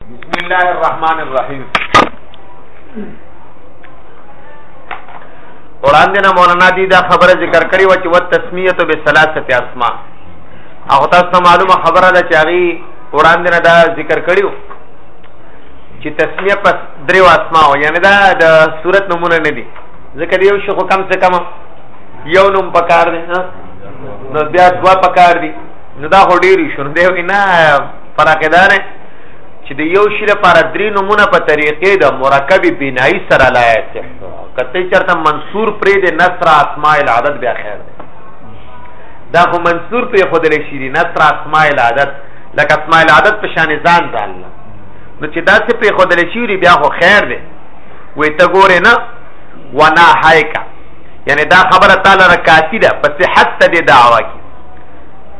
بسم الله الرحمن الرحیم وړاندې نه مولانا دی دا خبره ذکر کړې و چې وت تسمیه تو به ثلاثه اسماء هغه تاسو معلومه خبره ده چې هغه وړاندې نه دا ذکر کړیو چې تسمیه پس درې اسماء یعنی دا د صورت نمونه نه دي ځکه یو شخو کم څه کم یو نوم پکار دی نو بیا دوا پکار دی نو دا هډیری شون دی نه فراقدار چې د یو شی لپاره درې نمونه په طریقې د مرکب بنای سره لا یصح کته چرته منصور پرې د نصر اسماء العدد بیا خیر دی دا خو منصور پرې خود لې شي نصر اسماء العدد لکه اسماء العدد په شان ځان ځان نو چې دا څه پرې خود لې شي بیا خو خیر دی وې ته ګوره نه ونا هایکا یعنی دا خبره تعالی رکاتی ده په صحت ته دی دعوا کی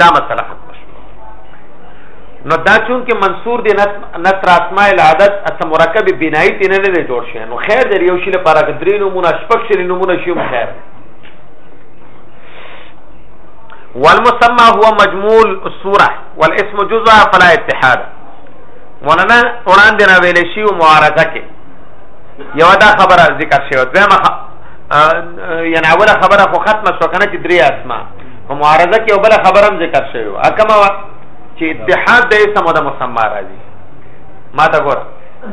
دا مسله ختمه شو نو دا چون کې منصور دی نصر اسماء العدد اس مرکب بنای تی نه نه جوړ شي نو خیر دی یو شی لپاره درې نمونه شپږ شی نمونه شي خیر والمسمى هو مجموع الصوره والاسم جزء فلا اتحاد مولانا وړاندې نه ویل شي او معارضه کې یو دا خبره ذکر شوه دویمه یعنی اوله خبره خو ختمه شو کنه چې درې اسماء په معارضه کې بل خبرم ذکر شوی اکمه چې اتحاد د اسم او د مسما راځي ما ته ګور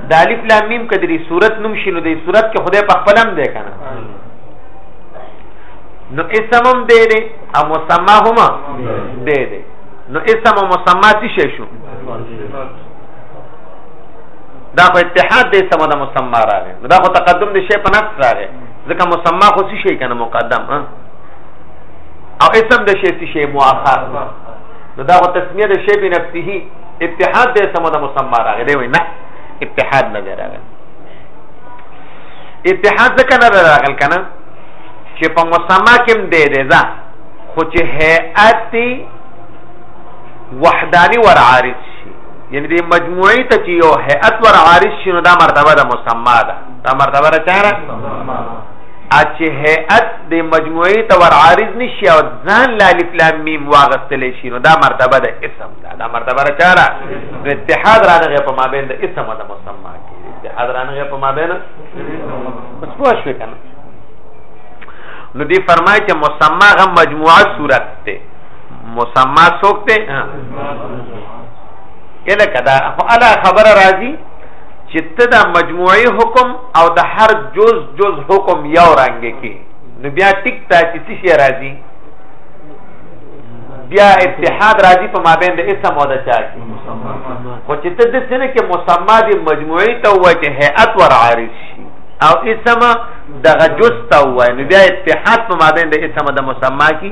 د الف لام میم کدري صورت نوم شینو د صورت کې خدای په خپلم دی کنه نو اسمم دی دی او مسما هم دی دی نو اسم او مسما څه شي شو دا خو اتحاد دی سم د مسما راغی دا خو تقدم د شی په نفس راغی ځکه مسما خو څه شي کنه مقدم ها او اسم د شی شی مؤخر نو دا هو تسمیه د شی بنفسه اتحاد د اسم د مسما راغی دی نه اتحاد نه راغی اتحاد ځکه نه راغل کنه چې په مسما کې هم دی دی ځا خو چې هيئت وحدانی ور عارض شي یعنی د مجموعي ته چې یو هيئت ور عارض شي نو دا مرتبه د مسما ده دا مرتبه را چاره اچ هيئت د مجموعي ته ور عارض نشي او ځان لا الف لام میم واغستل شي نو دا مرتبه د اسم دا, دا مرتبه راچاره نو اتحاد رانغه په مابین د اسم او د مسما کې اتحاد رانغه په مابین بس پوه شو کنه نو دی فرمای چې مسما غ مجموعه صورت ته مسما سوکته کله کدا خو الا خبر راځي چې ته دا مجموعي حکم او د هر جز جز حکم یو رنګ کې نو بیا ټیک تا چې څه شي راځي بیا اتحاد راځي په مابین د اسم او د چا کې خو چې ته د سینه کې مسما دي مجموعي ته وای چې هيئت ور عارض شي او اسم دغه جز ته وای نو بیا اتحاد په مابین د اسم د مسما کې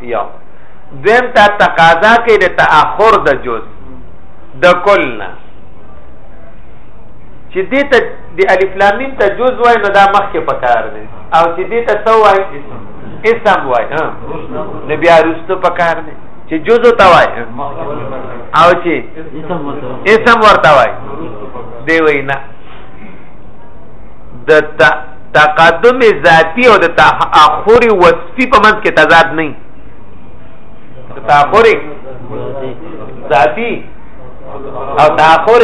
یو دویم ته تقاضا کوي د تاخر د جز د کل نه چې دې ته د الف لام میم ته جز وای نو دا مخکې پکار دی او چې دې ته سو وای اسم وای ها نو بیا رستو پکار دی چې جز ته وای او چې اسم ورته وای دی وینا د تقدم ذاتی او د تاخر وصفي په منځ کې تضاد نه د تاخر ذاتی او تاخر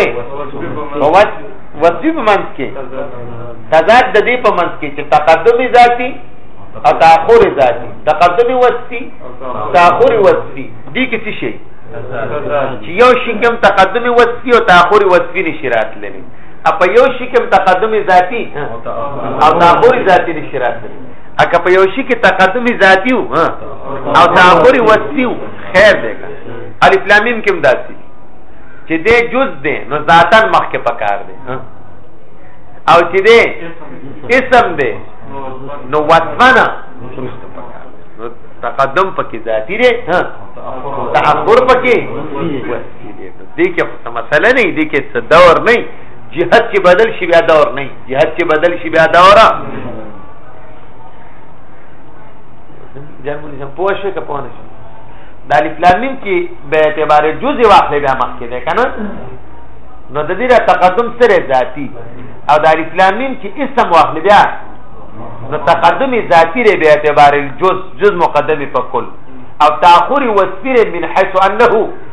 وصفي په منځ کې تضاد د دې په منځ کې چې تقدم ذاتی او تاخر ذاتی تقدم وصفي تاخر وصفي دي کې څه شي چې یو شي کوم تقدم وصفي او تاخر وصفي نشي راتللی اپ یو شي کې تقدم ذاتی او تاخور ذاتی نشي راځي اګه په یو شي کې تقدم ذاتی او تاخور وسیو خیر دی الف لام میم کې مداسي چې دې جز دې نو ذاتن مخ کې پکار دی او چې دې اسم دې نو وصفنا نو تقدم پکې ذاتی دی تاخور پکې وسیو دې کې خو څه مسله نه دې کې څه دور نه جهاد چې بدل شي بیا دور نه جهاد چې بدل شي بیا دور جرمني سم پوه شو که پوه نه شو د الف لام میم کې به اعتبار جزء واخلې بیا مخ کې ده کنه نو د دې را تقدم سره ذاتی او د الف لام میم کې اسم واخلې بیا نو تقدم ذاتی ری به اعتبار الجزء جزء مقدمه په کل او تاخر وسفر من حيث انه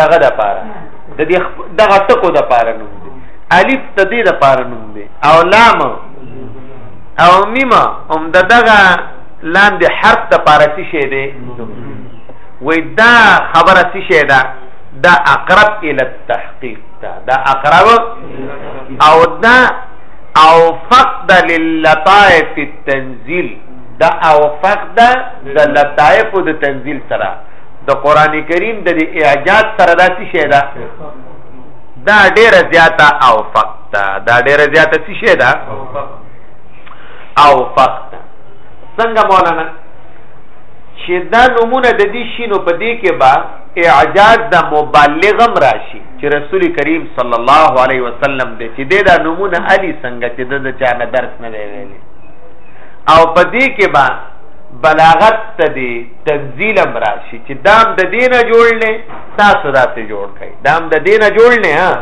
دغه د پاره د دې دغه ټکو د پاره نوم دی الف د دې د پاره نوم دی او لام او میم هم د دغه لام د حرف د پاره څه شی دی وې دا خبره څه شی ده دا اقرب ال التحقیق دا دا اقرب او دا او فقد للطائف التنزيل دا او فقد د لطائف د تنزيل سره د قران کریم د اعجاز سره دا څه شی ده دا ډیره زیاته او فقط دا ډیره زیاته څه شی ده او فقط څنګه مولانا چې دا نمونه د دې شینو په دې کې با اعجاز د مبالغم راشي چې رسول کریم صلی الله علیه وسلم دې چې دا نمونه علی څنګه چې د چا نه درس نه ویلي او په دې کې با بلاغت ته دی تنزیل هم راشي چې دام د دین جوړ نه تاسو داسې جوړ کړئ دام د دین جوړ نه ها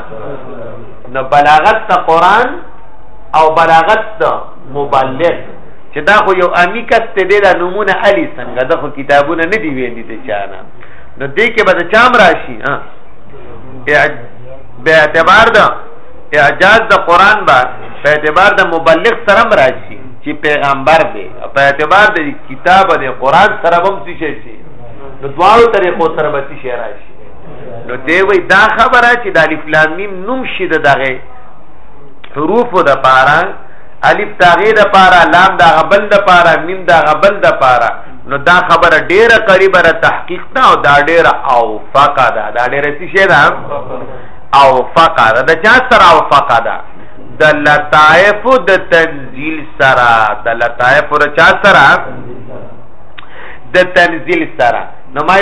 نو بلاغت ته قران او بلاغت ته مبلغ چې دا خو یو امی کس ته دی دا نمونه علی څنګه دا خو کتابونه نه دی ویلي ته چانه نو دې کې به د چام راشي ها به اعتبار دا اعجاز د قران با په اعتبار د مبلغ سره راشي چې پیغمبر دی په اعتبار د کتاب د قران سره هم څه شي شي نو دواړو طریقو سره به څه شي راشي نو دی وی دا خبره چې د الف لام میم نوم شي د دغه حروف د پاره الف تاغه د پاره لام د غبل د پاره میم د غبل د پاره نو دا خبره ډیره قریبه را تحقیق نه او دا ډیره او فقدا دا ډیره څه شي دا او فقدا د چا سره او فقدا د لطائف د تنزيل سره د لطائف ور چا سره د تنزيل سره نو ما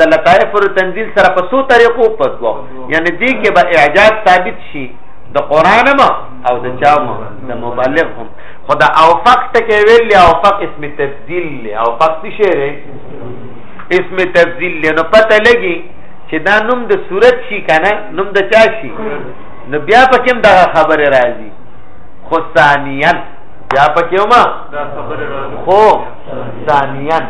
د لطائف ور تنزيل سره په څو طریقو پدو یعنی دې کې به اعجاز ثابت شي د قران ما او د چا ما د مبلغ هم خدا او فقط کې ویل او فقط اسم تبديل او فقط شعر اسم تبديل نو پته لګي چې دا نوم د صورت شي کنه نوم د چا شي نو بیا پکې هم دغه خبره راځي خو ثانیا بیا پکې هم دا خبره راځي خو ثانیا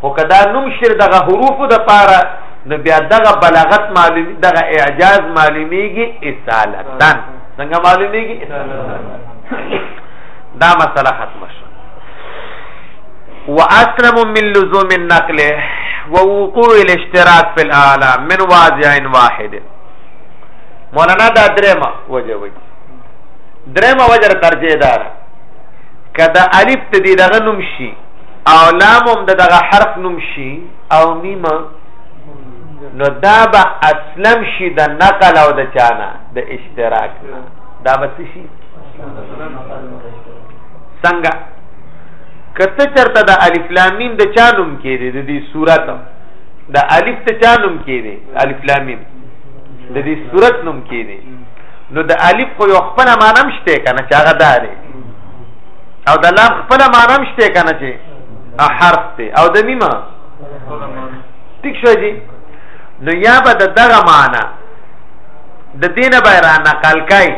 خو کدا نوم شر دغه حروف د پاره نو بیا دغه بلاغت معلومی دغه اعجاز معلومیږي اصالتن څنګه معلومیږي دا مسله ختمه شوه واسلم من لزوم النقل ووقوع الاشتراك في الاعلى من واضع واحد مولانا دا درېما وجه وي درېما وجه ترجیح دار کدا الف ته دی دغه نوم شي او لام هم دغه حرف نوم شي او میم نو دا به اسلم شي د نقل او د چانه د اشتراک نه دا به شي څنګه کته چرته د الف لام میم د چانوم کې دي د دې صورت د الف ته چانوم کې دي الف لام میم د دې صورت نوم کې دی نو د الف خو یو خپل معنی هم شته کنه چې هغه دا دی او د لام خپل معنی هم شته کنه چې حرف دی او د میم ټیک شو دی نو یا به د دغه معنی د دینه به را نقل کای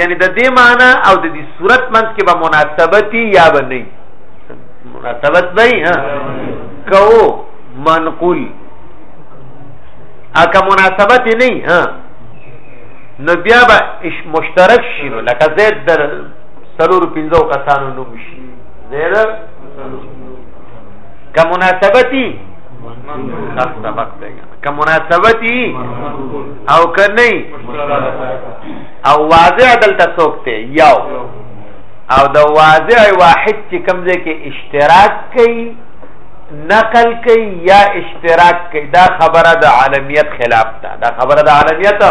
یعنی د دې معنی او د دې صورت منځ کې به مناسبتي یا به نه مناسبت نه ها کو منقول اکه مناسبت نه ها نو بیا به مشترک شي نو لکه زید در سلور پنځو کسانو نوم شي زید که مناسبتي خاص سبق دی که مناسبتي او که نه او واضح دلته څوک ته یو او د واضح واحد چې کمزې کې اشتراک کوي نقل کوي یا اشتراک کوي دا خبره د عالمیت خلاف ده دا خبره د عالمیت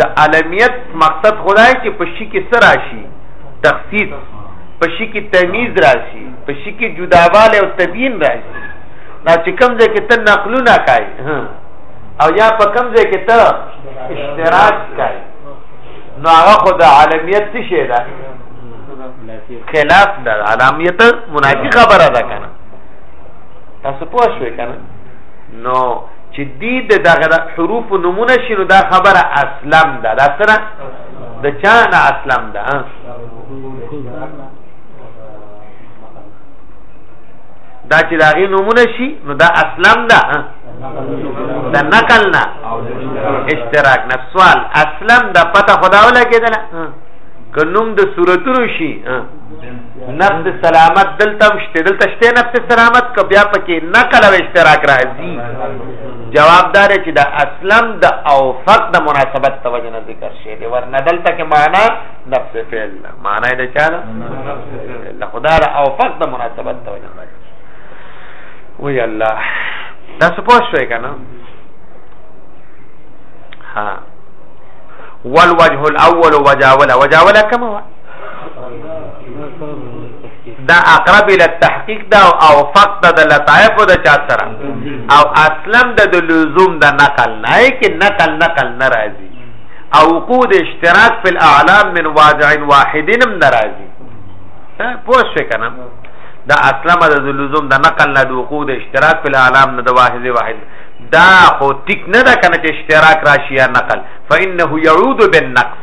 د عالمیت مقصد خدای چې په شي کې سره شي تخصیص په شي کې تمیز راشي په شي کې جداواله او تبیین راشي دا چې کوم ځای کې ته نقلونه کوي او یا په کوم ځای کې ته اشتراک کوي نو هغه خو د عالمیت څه شي ده خلاف ده عالمیت منافي خبره ده کنه تاسو پوه شوئ کنه نو چې دی د دغه حروف نمونه شي نو دا خبره اسلم ده دا سره د چا نه اسلم ده دا چې دا غي نمونه شي نو دا اسلم ده د نقل نه اشتراک نه سوال اسلم د پته خداوله کېدله که نوم د صورتونو شي نفس سلامت دلته مشته دلته شته نفس سلامت که بیا پکې نقل او اشتراک راځي جوابدار چې د اسلم د اوفق د مناسبت توجه نه ذکر شي دی ورنه دلته کې معنا نفس فعل معنا یې چا ده الله خدا د اوفق د مناسبت توجه نه ذکر وی الله دا څه پوه شوې کنه ها والوجه الاول وجاوله وجاوله کومه دا اقرب الى التحقيق دا او فقط د لطائف د چا سره او اصلا د لزوم د نقل نه کې نقل نقل ناراضي او وقود اشتراک فی الاعلام من واضع واحد ناراضي پوه شو کنه دا اصلا د لزوم د نقل نه د وقود اشتراک فی الاعلام نه د واحد واحد دا خو ټیک نه ده کنه چې اشتراک راشي یا نقل فانه يعود بالنقل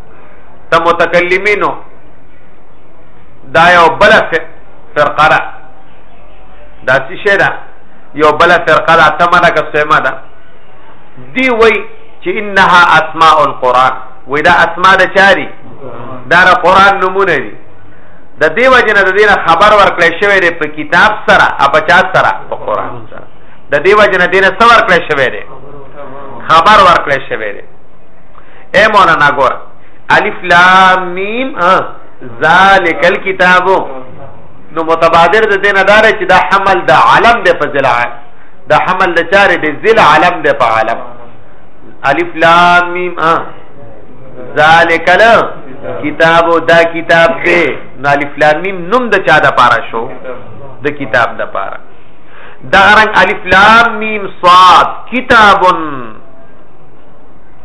ته متکلمینو دا یو بل فرقه ده دا څه شی ده یو بل فرقه ده تمه ده که سیمه ده دی وای چې انها اسماء القرآن وای دا اسماء د چاري دا د قرآن نمونه دي د دیو جن د دینه خبر ورکړی شوی دی په کتاب سره او په چا سره په قرآن سره د دیو جن دینه څه ورکړی شوی دی خبر ورکړی شوی دی اے مولانا ګور الف لام میم ذالک الكتاب نو متبادر د دینه دار چې دا حمل د علم د په ذل دا حمل د چار د ذل علم د په علم الف لام میم ذالک الكتاب دا کتاب دی نو الف لام میم نوم د چا د پاره شو د کتاب د پاره دا رنگ الف لام میم صاد کتابن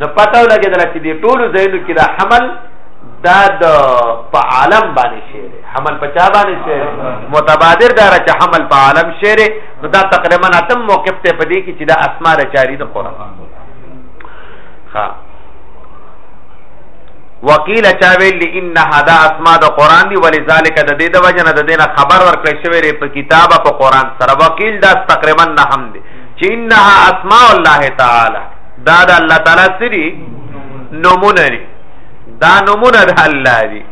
نو پته ولګېدل چې دې ټولو ځایونو کې دا حمل دا د په عالم باندې شعر حمل په چا باندې شعر متبادر دار چې حمل په عالم شعر نو دا تقریبا اتم موقف ته پدې کې چې دا اسماء رچاری د قران ها وکیل چا ویل ان هدا اسماء د قران دی ولذالک د دې د وجنه د دینه خبر ورکړی شوی ری په کتاب په قران سره وکیل دا تقریبا نه هم دی چې انها اسماء الله تعالی دا د الله تعالی سری نمونه دي دا نمونه د الله دي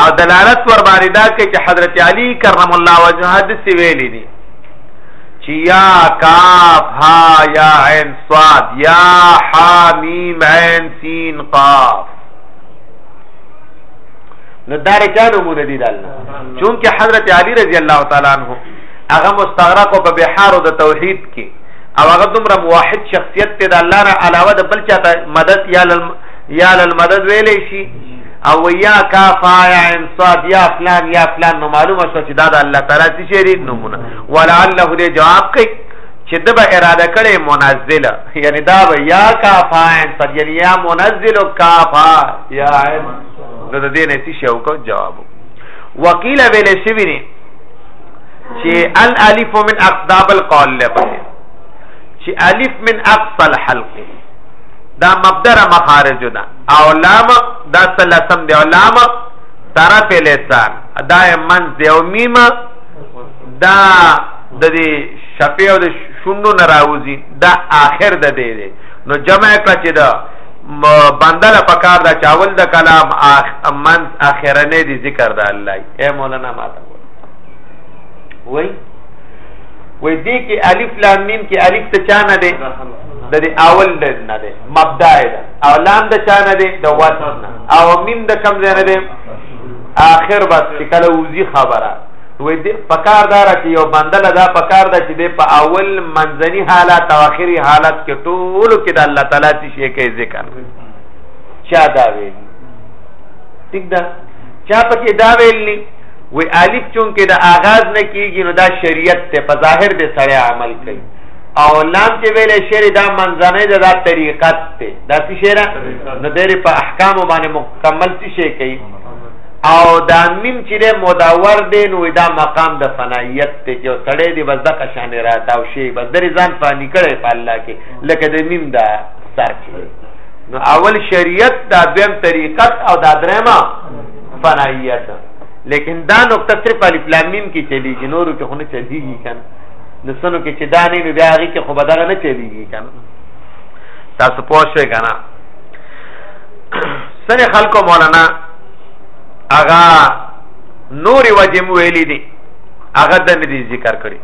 او دلالت ور باندې دا کوي چې حضرت علی کرم الله وجهه د سی ویلي دي چې یا کاف ها یا عین صاد یا حامیم عین سین قاف نو دا رچا نمونه دي د الله چونکه حضرت علی رضی الله تعالی عنہ هغه مستغرق په بحار د توحید کې او هغه دومره موحد شخصیت ته د الله نه علاوه د بل چاته مدد یا لل یا لل مدد ویلې شي او یا کافا یا انصاد یا فلان یا فلان نو معلومه شو چې دا د الله تعالی څخه شریک نمونه ولعله دې جواب کوي چې دبا اراده کړي منزله یعنی دا به یا کافا انصاد یعنی یا منزل کافا یا نو د دې نه څه شو کو جواب وکیل ویلې شوی نه چې الالف من اقداب القول لبه چې الف من اقصى الحلق دا مبدر مخارج ده او لام دا سلسم دی او لام طرف لسان دا من دی او میم دا د دې شفیع او د شونو نراوزی دا آخر ده دی, دی نو جمع کړه چې دا بندل پکار دا چاول د کلام آخ من اخرنه دی ذکر دا الله اے مولانا ماته وای وای دې کې الف لام میم کې الف ته چا نه دی د دې اول د نه دی مبدا ده او لام د چا نه دی د واسط نه او میم د کم ځای نه دی اخر بس چې کله وزي خبره وې دې پکار دار چې یو بندل دا پکار دا چې دې په اول منځني حالات او اخري حالات کې ټول کې د الله تعالی چې شي کې ذکر چا دا ویل ٹھیک ده چا پکې دا ویل وی الف چون کې د آغاز نه کیږي نو دا شریعت ته په ظاهر دې سره عمل کوي او لام چې ویلې شری دا منځنۍ ده دا طریقت ته دا څه شری نو دې په احکام باندې مکمل څه شي کوي او دا میم چې له مدور دی نو دا مقام د فنایت ته چې سړی دی بس د قشانه راته او شی بس درې ځان فانی کړي په الله کې لکه د میم دا سر نو اول شریعت دا دویم طریقت او دا درېما فنایت لیکن دا نقطه صرف الف لام میم کې چلیږي نورو کې خو نه چلیږي کنه نو سنو کې چې دا نه نو بیا هغه کې خو بدغه نه چلیږي کنه تاسو پوه شئ کنه سره خلکو مولانا اغا نور وجه مو ویلي دي اغا د ندي ذکر کړی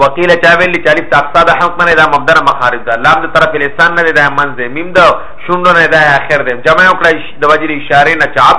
وکیل چا ویلی چالیف تاقصا دا حکم نه دا مبدر مخارج دا لام دا طرف لسان نه دا منز دا میم دا شوندو نه دا آخر دا جمع اکڑا دا وجه اشاره نه چاپ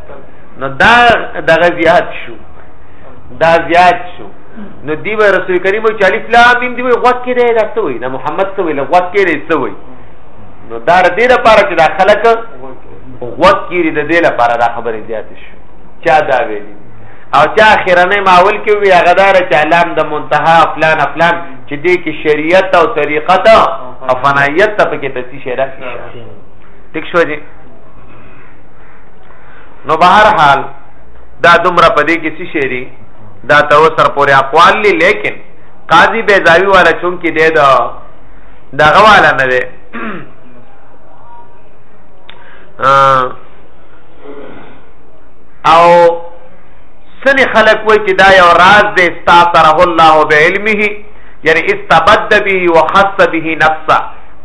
نو دا دغه زیات شو دا زیات شو نو دی به رسول کریم چې الف لام میم دی غوږ کې دی دا څه وایي دا محمد څه وایي غوږ کې دی څه وایي نو دا د دې لپاره چې دا خلک غوږ کې دی د دې لپاره دا خبره زیات شو چا دا ویلي او چا اخرنه ماول کې وی هغه دار چې علام د منتها فلان فلان چې دې کې شریعت او طریقت او فنایت ته پکې تسی شي راځي ټیک شو دي نو بهر حال دا دومره پدې کې څه شي دي دا تر وسر پورې اقوال لې لیکن قاضي بیزاوی والا چون کې دی دا دغه والا نه دی او سنی خلق وای چې دا یو راز دی استاثره الله بعلمه یعنی استبد به وخص به نفسه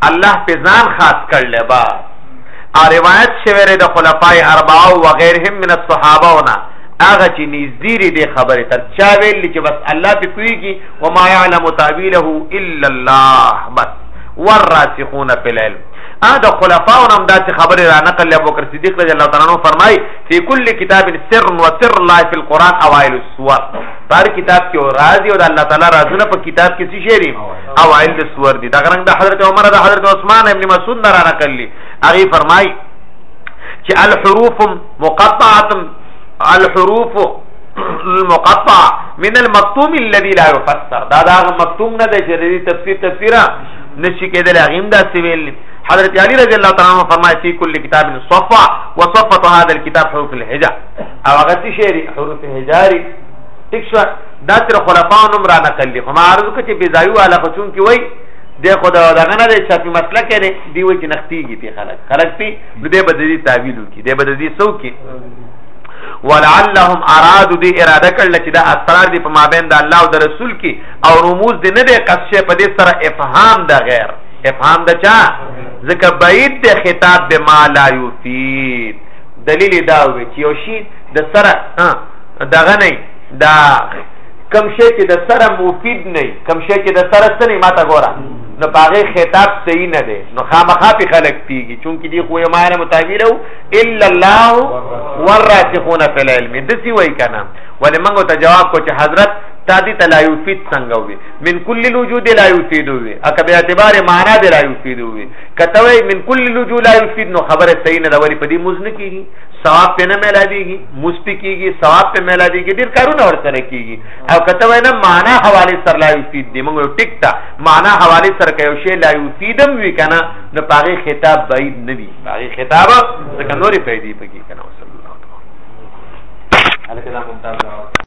الله په ځان خاص کړل با او روایت شوی دی د خلفای اربعه او غیرهم من الصحابه ونه هغه چې نږدې دې خبره تر چا ویل چې بس الله په کوي کې و ما يعلم تعبيره الا الله بس والراسخون في العلم ا د خلفاو نام داسې خبره را نقل ابو بکر صدیق رضی الله تعالی عنہ فرمای فی کل کتاب سر و سر الله فی القران اوائل السور پر کتاب کې او راضي او د الله تعالی رازونه په کتاب کې څه شي دي او عین د سور دي دا غرنګ د حضرت عمر د حضرت عثمان ابن مسعود نه را نقل لي هغه فرمای چې الحروف مقطعه الحروف المقطع من المكتوم الذي لا يفسر دا دا مکتوم نه دی چې تفسیر تفسیرا نشي کېدل هغه دا سویل حضرت علی رضی الله تعالی عنہ فرمایي فی کل کتاب صفه وصفه هذا الكتاب حروف الهجا او هغه څه شعري حروف هجاري ټیک شو دا تر خلفاو نوم را نقل دي خو ما عرض وکړ چې بيزايو والا خو چون کې وای د خو دا دغه نه دی شافي مسله کې دی دی وای چې نختيږي په خلک خلک پی نو دې بددي تعویل وکي دې بددي سو کې ولعلهم ارادو دی اراده کړل چې دا اسرار دی په مابین د الله او د رسول کې او رموز دی نه دی قصشه په دې سره افهام د غیر افهام د چا ځکه بعید ته خطاب به ما لا یفید دلیل دا وي چې یو شی د سره دغه نه دا کم شی چې د سره مفید نه کم شی چې د سره سنې ماته ګوره نو پاغه خطاب صحیح نه دی نو خامخا په خلق پیږي چونکی دی خو ما نه متعبیره الا الله والراسخون فی العلم دسی وای کنه ولې موږ ته جواب کو چې حضرت تادی ته لا یفید څنګه وي من کل الوجود لا یفید وي اکه به اعتبار معنا دی لا یفید وي کته وای من کل لجو لا یفید نو خبره صحیح نه دا ولی په دې موز نه کیږي ثواب په نه ملادیږي مستی کیږي ثواب په ملادیږي ډیر کارونه ورته نه کیږي او کته وای نه معنا حواله سر لا یفید دی موږ ټیک تا معنا حواله سر کوي شی لا یفیدم وی کنه نو پاغي خطاب بعید نه وی پاغي خطاب څنګه نورې پیدې پکې کنه وصلی الله تعالی علیه وسلم